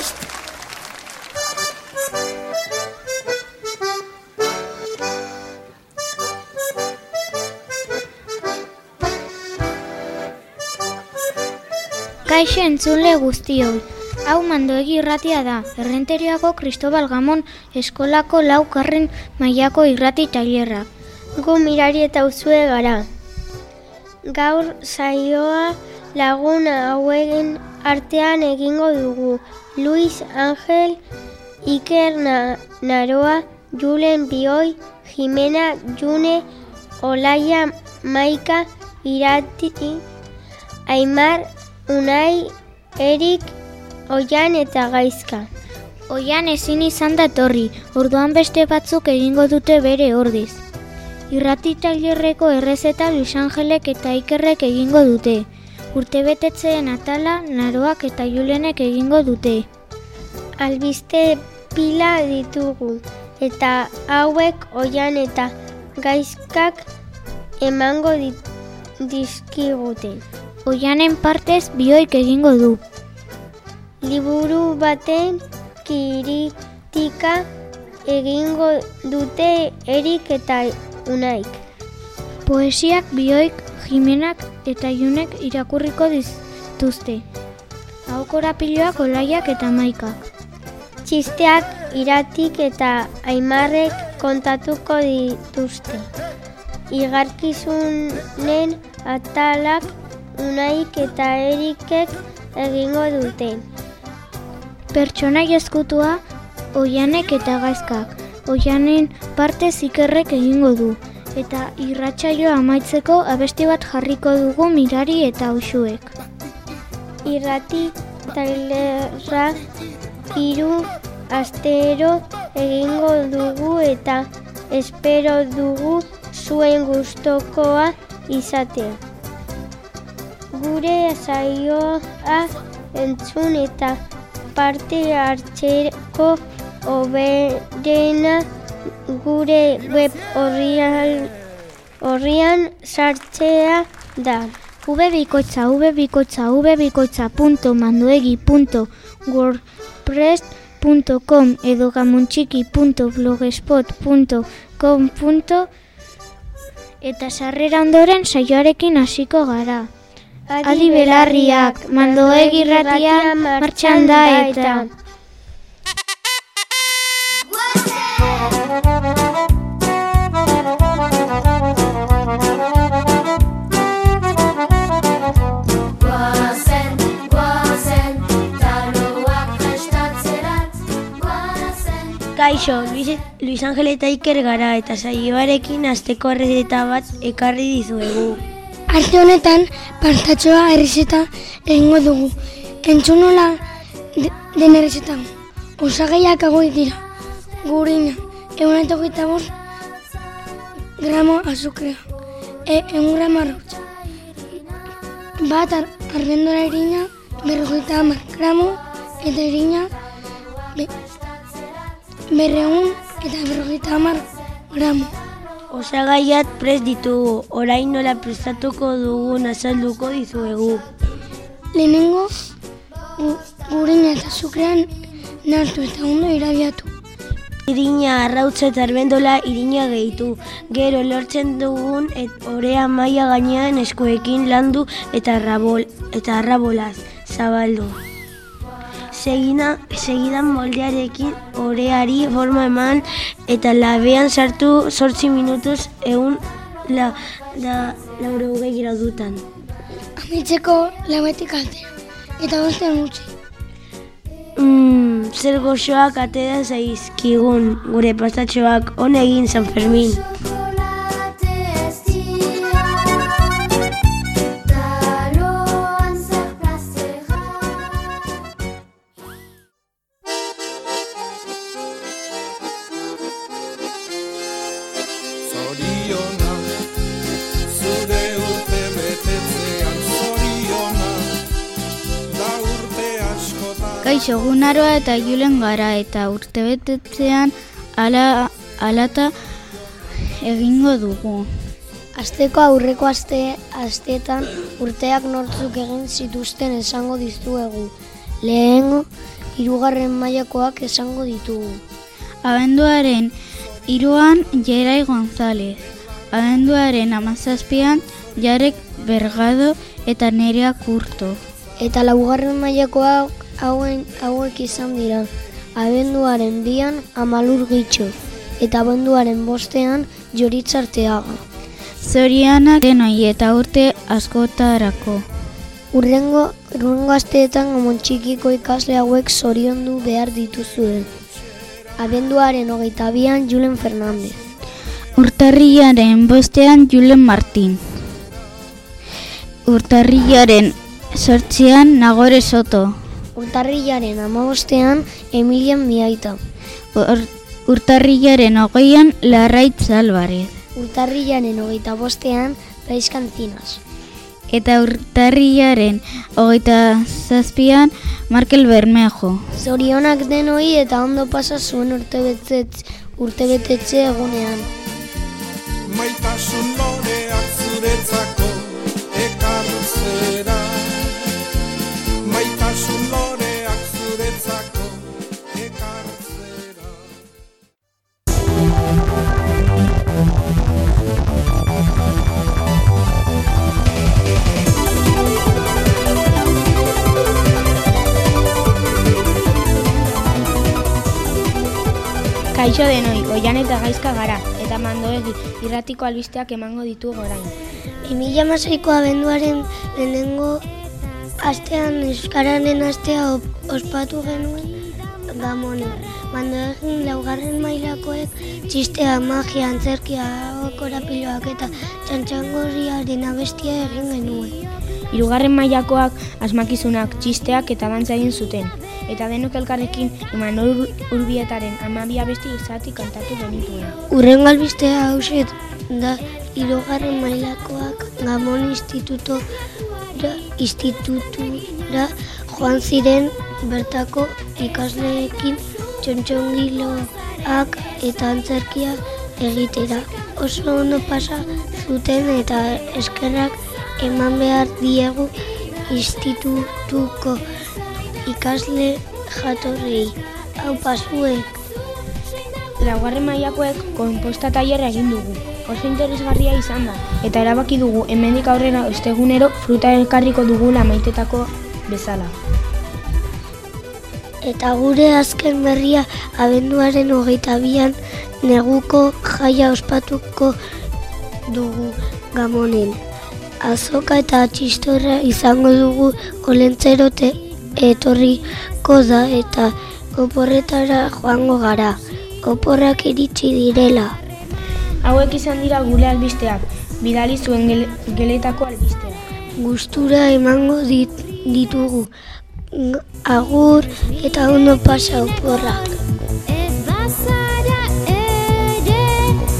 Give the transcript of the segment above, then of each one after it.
prest! Kaixo entzule guztioi. Hau mandoegi irratia da, errenteriako Cristobal Gamon eskolako laukarren mailako irrati tailerra. Gu mirari eta uzue gara. Gaur saioa lagun hauegen artean egingo dugu. Luis Angel, Iker Na- Naroa, Julen Bioi, Jimena June, Olaia Maika, Irati, Aimar, Unai, Erik, Oian eta Gaizka. Oian ezin izan da torri, orduan beste batzuk egingo dute bere ordiz. Irrati tailerreko errezeta Luis Angelek eta Ikerrek egingo dute. Urtebetetzeen atala, naroak eta julenek egingo dute. Albiste pila ditugu eta hauek oian eta gaizkak emango dit, dizkigute. Oianen partez bioik egingo du. Liburu baten kiritika egingo dute Erik eta Unaik. Poesiak bioik, jimenak eta junek irakurriko dituzte. Hau korapiloak olaiak eta maikak. Txisteak iratik eta aimarrek kontatuko dituzte. Igarkizunen atalak unaik eta erikek egingo dute. Pertsonai eskutua, oianek eta gaizkak. Oianen parte zikerrek egingo du. Eta irratsaioa amaitzeko abesti bat jarriko dugu mirari eta usuek. Irrati tailerra hiru astero egingo dugu eta espero dugu zuen gustokoa izatea. Gure saioa entzun eta parte hartzeko oberena gure web horrian, horrian sartzea da. Mandoegi, punto wordpress.com edo gamontxiki, eta sarrera ondoren saioarekin hasiko gara. Adi belarriak, mandoegi irratia martxan da eta... Kaixo, Luis, Luis Angel eta Iker gara eta saioarekin asteko errezeta bat ekarri dizuegu. Arte honetan, partatxoa errezeta egingo dugu. Entzunola de, den errezeta. Osagaiak agoi dira. Gurina, egun eta hogeita bost gramo azukrea. E, egun gramo arrautza. Bat ar, arrendora irina, berrogeita hamar gramo, eta irina be, berreun eta berrogeita hamar gramo. Osagaiat prest ditugu, orain nola prestatuko dugun azalduko dizuegu. Lehenengo, gu, gurina eta azukrean nartu eta ondo irabiatu. Irina arrautza eta arbendola irina gehitu. Gero lortzen dugun et orea maila gainean eskuekin landu eta arrabol, eta arrabolaz zabaldu. Segina, segidan moldearekin oreari forma eman eta labean sartu sortzi minutuz egun la, la, lauro hogei gradutan. Amitzeko lauetik altea. Eta bostean utzi. Mm, zer goxoak atera zaizkigun gure pastatxoak on egin San Fermin. Askotan. Kaixo, gunaroa eta julen gara eta urtebetetzean ala, alata egingo dugu. Asteko aurreko aste asteetan urteak nortzuk egin zituzten esango dizuegu. Lehengo hirugarren mailakoak esango ditugu. Abenduaren iruan Jerai González. Abenduaren amazazpian Jarek Bergado eta Nerea Kurto. Eta laugarren mailakoak hauen hauek izan dira. Abenduaren bian amalur gitxo. Eta abenduaren bostean joritzarteaga. Zorianak denoi eta urte askotarako. Urrengo, urrengo asteetan gamon txikiko ikasle hauek zoriondu behar dituzue. Abenduaren hogeita bian Julen Fernandez. Urtarrilaren bostean Julen Martin. Urtarrilaren sortzean Nagore Soto. Urtarrilaren amabostean Emilian Miaita. Ur- Urtarrilaren hogeian Larraitz Alvarez. Urtarrilaren hogeita bostean Prais Kantinas. Eta urtarrilaren hogeita zazpian Markel Bermejo. Zorionak denoi eta ondo pasa zuen urtebetetz, urtebetetze egunean. Maitasun loreak zuretzako Kaixo denoi, oian eta gaizka gara, eta mandoegi irratiko albisteak emango ditu orain. 2006ko abenduaren lehenengo astean Euskararen astea ospatu genuen gamonen. Mando egin laugarren mailakoek txistea, magia, antzerkia, korapiloak eta txantxangorriaren abestia egin genuen. Hirugarren mailakoak asmakizunak, txisteak eta dantza egin zuten. Eta denok elkarrekin Imanol Urbietaren amabia besti izati kantatu genituen. Urren albistea hauset da hirugarren mailakoak Gamon instituto institutura joan ziren bertako ikasleekin txontxongiloak eta antzerkia egitera. Oso ondo pasa zuten eta eskerrak eman behar diegu institutuko ikasle jatorrei. Hau pasuek. Laugarren mailakoek konposta tailerra egin dugu. Oso interesgarria izan da, eta erabaki dugu hemendik aurrera ostegunero fruta elkarriko dugula maitetako bezala. Eta gure azken berria abenduaren hogeita bian neguko jaia ospatuko dugu gamonen. Azoka eta txistorra izango dugu olentzerote etorriko da eta oporretara joango gara. Oporrak iritsi direla. Hauek izan dira gure albisteak, bidali zuen gel geletako albisteak. Gustura emango dit, ditugu. Agur eta ondo pasa oporrak. Ez bazara ere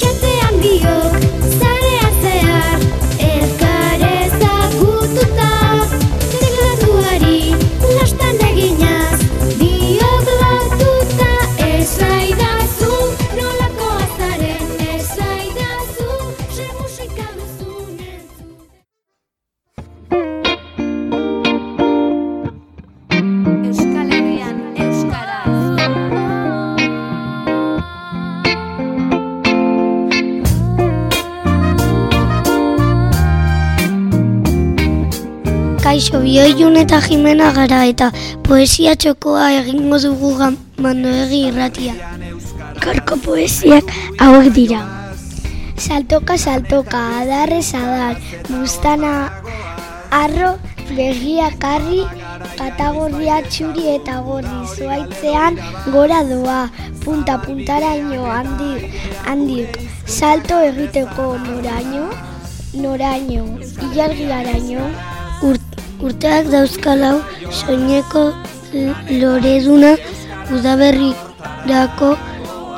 Txatean biok Kaixo, bioilun eta jimena gara eta poesia txokoa egingo dugu mandoegi irratia. Gaurko poesiak hauek dira. Saltoka, saltoka, adarrez adar, bustana, arro, begia karri, katagorria txuri eta gorri, zuaitzean gora doa, punta puntaraino handi, handik, salto egiteko noraino, noraino, ilargiaraino, urt, urteak dauzkalau soineko loreduna udaberrirako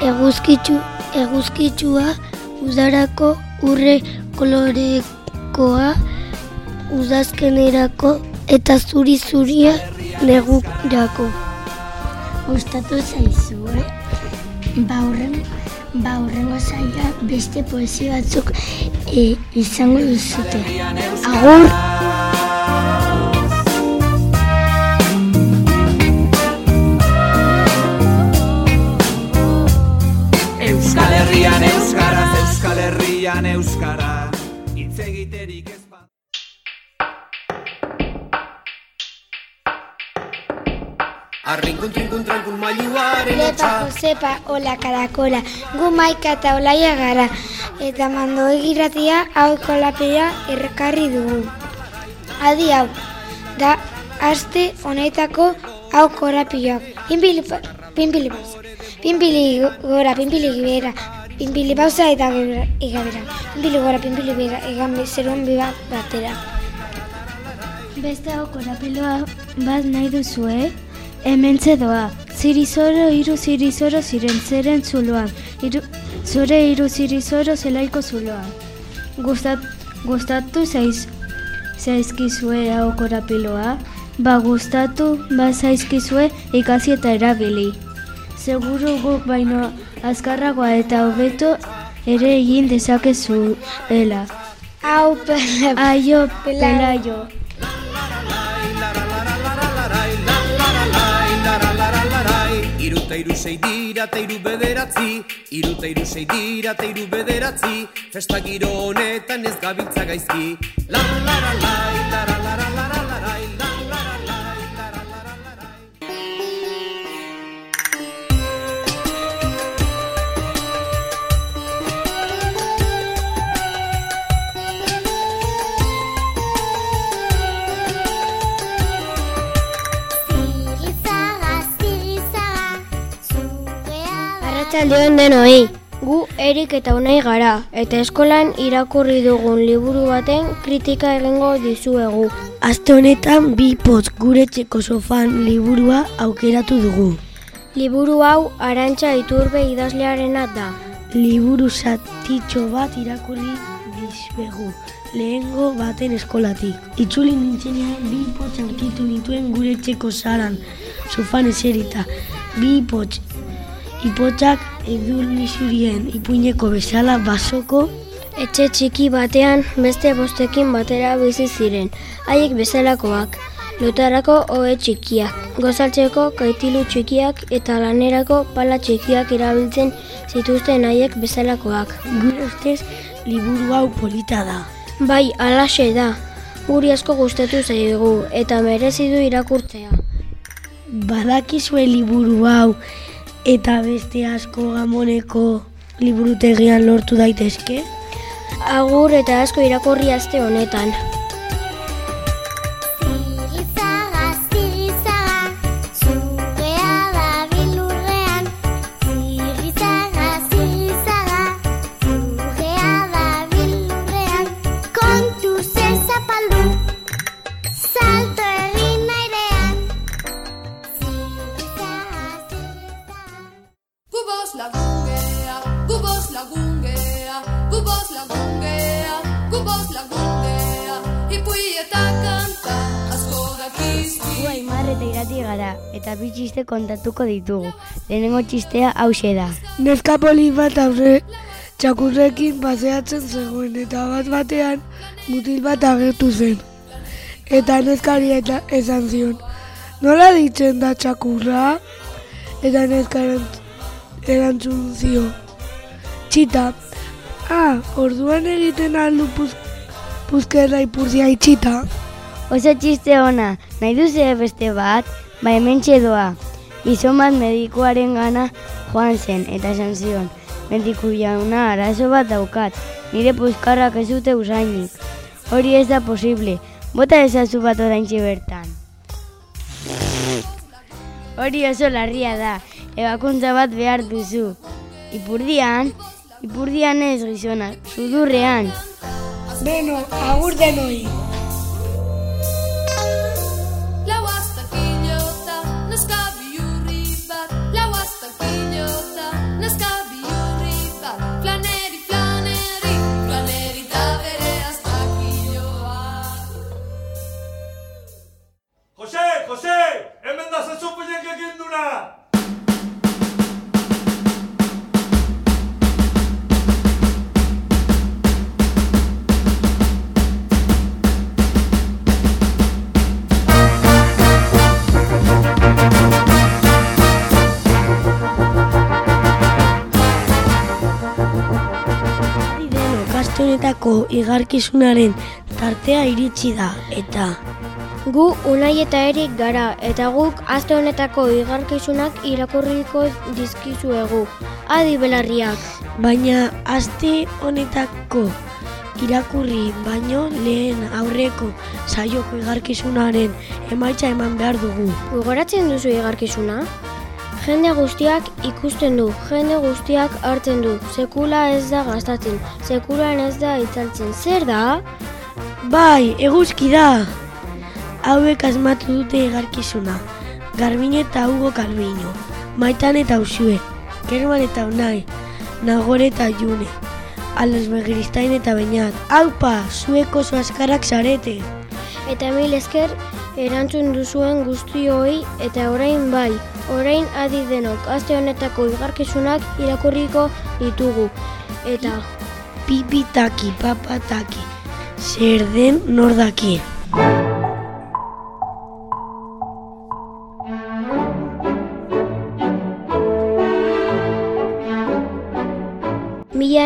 eguzkitzu, eguzkitsua udarako urre kolorekoa udazkenerako eta zuri zuria negurako. Gustatu zaizu, eh? Ba horren, ba horrengo zaila beste poesia batzuk e, izango duzute. Agur! bertan euskara hitz egiterik ez bat. Arrinkun, trinkun, trankun, mailuaren Lepa, Josepa, Ola, Karakola, gu maika eta olaia gara, eta mando egiratia hau kolapia erkarri dugu. Adi hau, da aste honetako hau korapioak. Pinpili, pinpili, pinpili gora, pinpili gibera, pinpili pausa eta egabera. Pinpili gora, pinpili bera, egan zeruan biba batera. Beste hau korapiloa bat nahi duzue? Hemen doa. Zirizoro, hiru zirizoro ziren zeren zuloan. Iru, zure hiru zirizoro zelaiko zuloan. Gustat, gustatu zaiz, zaizkizue hau korapiloa? Ba gustatu, ba zaizkizue ikasi eta erabili. Seguru guk baino azkarragoa eta hobeto ere egin dezakezuela. Hau, pela, Aio, pelaio. Iru eta iru sei dira eta iru bederatzi Iru eta iru sei dira eta iru bederatzi Festa giro honetan ez gabiltza gaizki La la la la la la la la la la la la la la la la da. Arratsaldeon denoi. Gu erik eta unai gara, eta eskolan irakurri dugun liburu baten kritika egingo dizuegu. Aste honetan bi potz gure txeko sofan liburua aukeratu dugu. Liburu hau Arantxa Iturbe idazlearena da. Liburu zatitxo bat irakurri dizbegu. Lehengo baten eskolatik. Itzuli nintzenean bi potz aurkitu nituen gure txeko zaran, sofan eserita. Bi potz ipotzak edur nizurien ipuineko bezala basoko Etxe txiki batean beste bostekin batera bizi ziren, haiek bezalakoak. Lotarako ohe txikiak, gozaltzeko kaitilu txikiak eta lanerako pala txikiak erabiltzen zituzten haiek bezalakoak. gure ustez liburu hau polita da. Bai, alaxe da. Guri asko gustatu zaigu eta merezi du irakurtzea. Badakizue liburu hau eta beste asko gamoneko liburutegian lortu daitezke? Agur eta asko irakurri aste honetan. Txiste kontatuko ditugu. Lehenengo txistea hause da. Neska poli bat aurre txakurrekin paseatzen zegoen eta bat batean mutil bat agertu zen. Eta neskari eta esan zion, nola ditzen da txakurra? Eta erant- erantzun zio, txita, ah, orduan egiten aldu puz, puzkerra ipurdia itxita. Oso txiste ona, nahi duze beste bat, ba hemen doa. Gizon bat medikuaren gana joan zen eta esan zion. Mediku jauna arazo bat daukat, nire puzkarrak ez dute usainik. Hori ez da posible, bota ezazu bat oraintxe bertan. Hori oso larria da, ebakuntza bat behar duzu. Ipurdian, ipurdian ez gizona, sudurrean. Beno, agur denoi. Igarkizunaren tartea iritsi da, eta Gu Unai eta Erik gara eta guk aste honetako igarkizunak irakurriko dizkizuegu. Adi belarriak. Baina aste honetako irakurri baino lehen aurreko saioko igarkizunaren emaitza eman behar dugu. Gogoratzen duzu igarkizuna? Jende guztiak ikusten du, jende guztiak hartzen du. Sekula ez da gastatzen, sekulan ez da itzaltzen. Zer da? Bai, eguzki da! Hauek asmatu dute igarkizuna. Garbine eta Hugo Calviño, Maitan eta Usue, Kerman eta Unai, Nagore eta June, Ales Begiristain eta Beñat. Aupa, zuek oso askarak zarete! Eta mil esker erantzun duzuen guztioi eta orain bai, orain adi denok aste honetako igarkizunak irakurriko ditugu. Eta Pipitaki, papataki, zer den nordaki.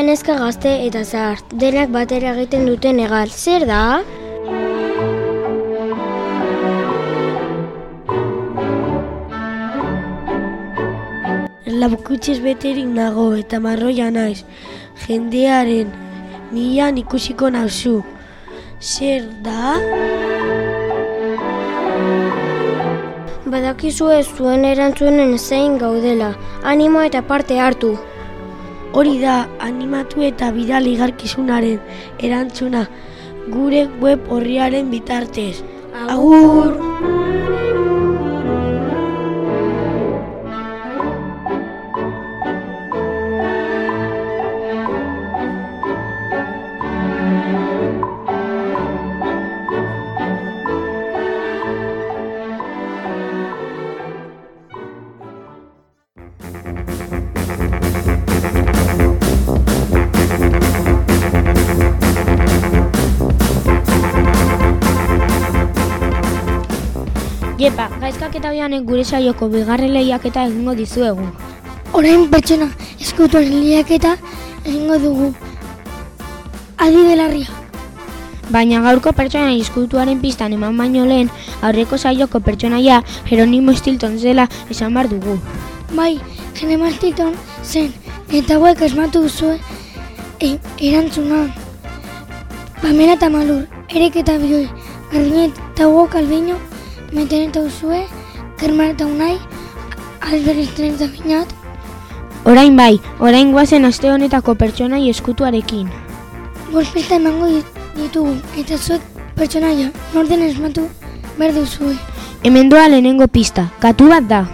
mila neska gazte eta zahar, denak batera egiten duten egal. Zer da? Labkutsiz beterik nago eta marroia naiz. Jendearen milan ikusiko nauzu. Zer da? Badakizue zuen erantzunen zein gaudela, animo eta parte hartu. Hori da animatu eta bidali igarkizunaren erantzuna gure web horriaren bitartez. Agur! Jepa, gaizkak eta bianek gure saioko bigarren lehiaketa egingo dizuegu. Orain pertsona eskutuaren lehiaketa egingo dugu. Adi belarria. Baina gaurko pertsona izkutuaren pistan eman baino lehen, aurreko saioko pertsonaia Jeronimo Stilton zela esan bar dugu. Bai, jene martiton zen, eta hauek esmatu duzue e, erantzuna. Bamena eta malur, erek eta bioi, garbine eta hugo kalbino, meten eta uzue, kerman eta unai, alberisten eta binat, Orain bai, orain guazen aste honetako pertsonai eskutuarekin. bost pista emango dit- ditugu, eta zuek pertsonaia, norden esmatu behar duzue. Hemen doa lehenengo pista, katu bat da.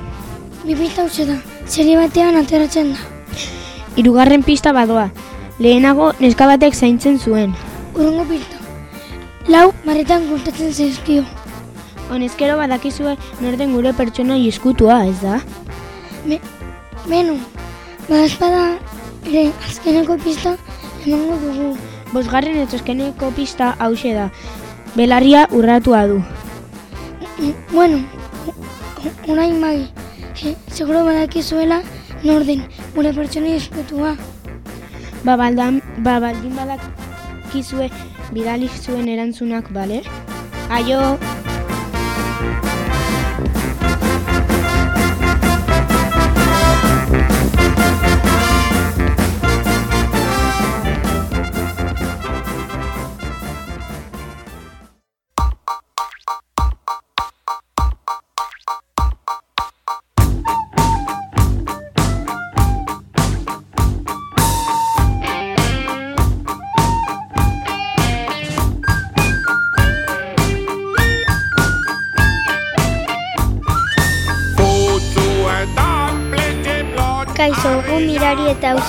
Bi pista hause da, serie batean ateratzen da. Hirugarren pista badoa. Lehenago neska batek zaintzen zuen. Urrengo pista. Lau, marretan gustatzen zaizkio. Honezkero badakizue norden gure pertsonai eskutua, ez da? Me, benu, badazpada ere azkeneko pista emango dugu. Bosgarren etoskeneko pista hause da. Belarria urratua du. Bueno, orain bai, e, seguro badakizuela norden, gure pertsona eskutua. Ba, baldan, ba baldin badakizue bidali zuen erantzunak, bale? Aio! Kaixo,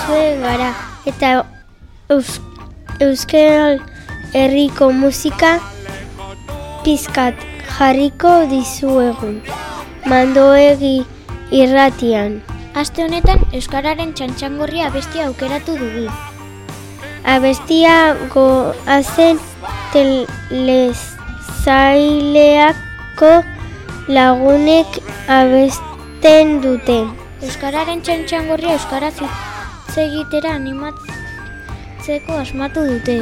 auzue gara. Eta eus, euskal herriko musika pizkat jarriko dizuegu. Mandoegi irratian. Aste honetan Euskararen txantxangorria abestia aukeratu dugu. Abestia goazen telezaileako lagunek abesten dute. Euskararen txantxangorria Euskaraz egitera animatzeko asmatu dute.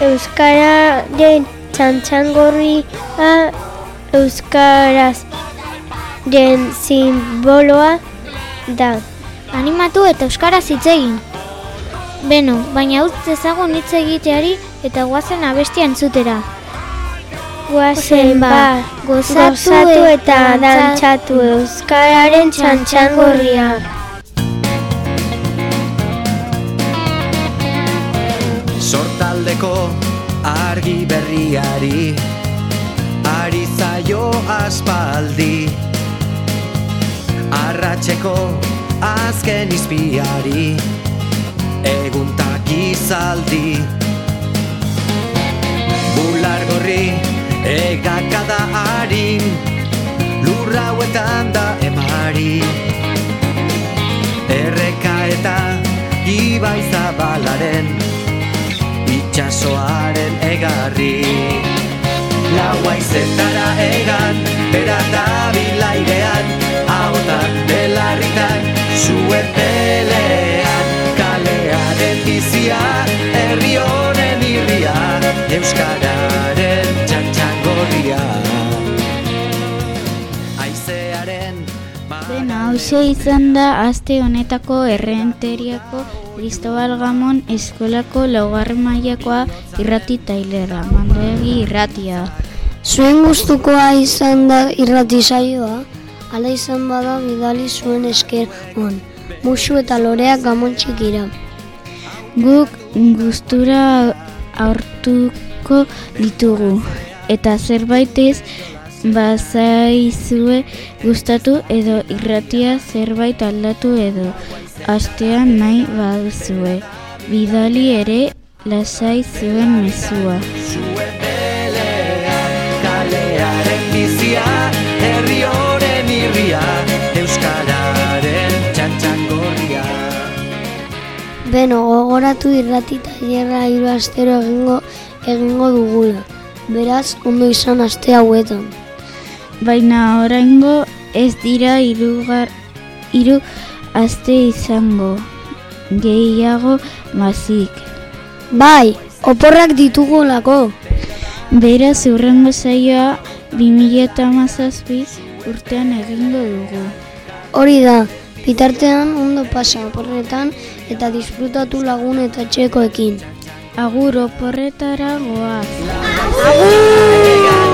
Euskararen txantxangorria euskaraz den simboloa da. Animatu eta euskaraz hitz egin. Beno, baina utz dezagun hitz egiteari eta guazen abestia entzutera. Guazen ba, gozatu eta dantzatu euskararen txantxangorria. Sortaldeko argi berriari Ari zaio aspaldi. Arratxeko azken izpiari Eguntak izaldi Bular gorri egakada harin Lurra da emari. Erreka eta ibai zabalaren Itxasoaren egarri. Laua izetara egan, bera da bilairean Ahotan belarritan, zuen pelean. Kalearen bizia, herri honen irria Euskararen txantxangorria Aizearen Dena, hause izan da aste honetako errenteriako Cristobal Gamon eskolako laugarren mailakoa irrati tailerra, mandoegi irratia. Zuen gustukoa izan da irrati saioa, ala izan bada bidali zuen esker on. Musu eta loreak gamon txikira. Guk gustura hartuko ditugu. Eta zerbaitez bazaizue gustatu edo irratia zerbait aldatu edo astean nahi baduzue. Bidali ere lasai zuen mezua. Zuen pelean, kalearen bizia, herri honen irria, Euskararen txantxangorria. Beno, gogoratu irrati tailerra hiru astero egingo egingo dugula. Beraz, ondo izan aste hauetan. Baina oraingo ez dira hirugar hiru aste izango, gehiago mazik. Bai, oporrak ditugolako. Beraz, urrengo zaioa 2008 urtean egingo dugu. Hori da, bitartean ondo pasa oporretan eta disfrutatu lagun eta txekoekin. Agur oporretara goaz. Agur! Agur!